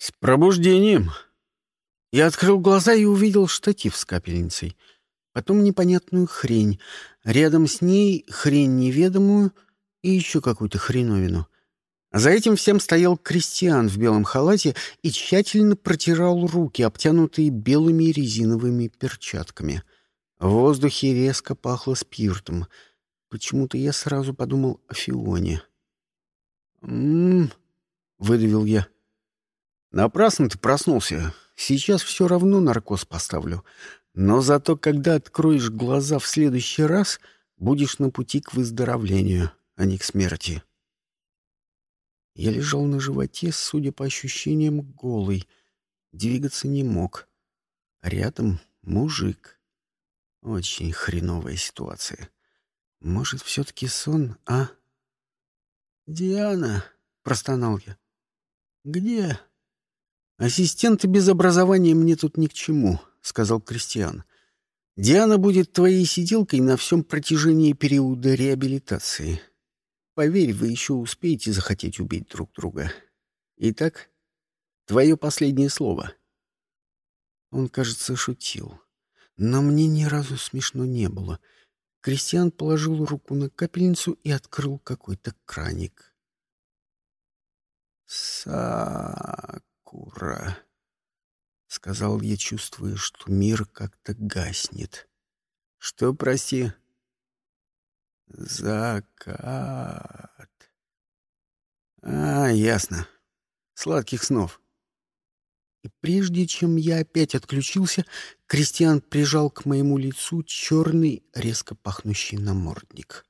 «С пробуждением!» Я открыл глаза и увидел штатив с капельницей. Потом непонятную хрень. Рядом с ней хрень неведомую и еще какую-то хреновину. За этим всем стоял крестьян в белом халате и тщательно протирал руки, обтянутые белыми резиновыми перчатками. В воздухе резко пахло спиртом. Почему-то я сразу подумал о Фионе. «М-м-м», выдавил я. «Напрасно ты проснулся. Сейчас все равно наркоз поставлю. Но зато, когда откроешь глаза в следующий раз, будешь на пути к выздоровлению, а не к смерти». Я лежал на животе, судя по ощущениям, голый. Двигаться не мог. Рядом мужик. Очень хреновая ситуация. Может, все-таки сон, а? «Диана!» — простонал я. «Где?» «Ассистенты без образования мне тут ни к чему», — сказал Кристиан. «Диана будет твоей сиделкой на всем протяжении периода реабилитации. Поверь, вы еще успеете захотеть убить друг друга. Итак, твое последнее слово». Он, кажется, шутил. Но мне ни разу смешно не было. Кристиан положил руку на капельницу и открыл какой-то краник. «Сакура», — сказал я, чувствуя, что мир как-то гаснет. «Что, прости?» «Закат». «А, ясно. Сладких снов». И прежде чем я опять отключился, Кристиан прижал к моему лицу черный, резко пахнущий намордник.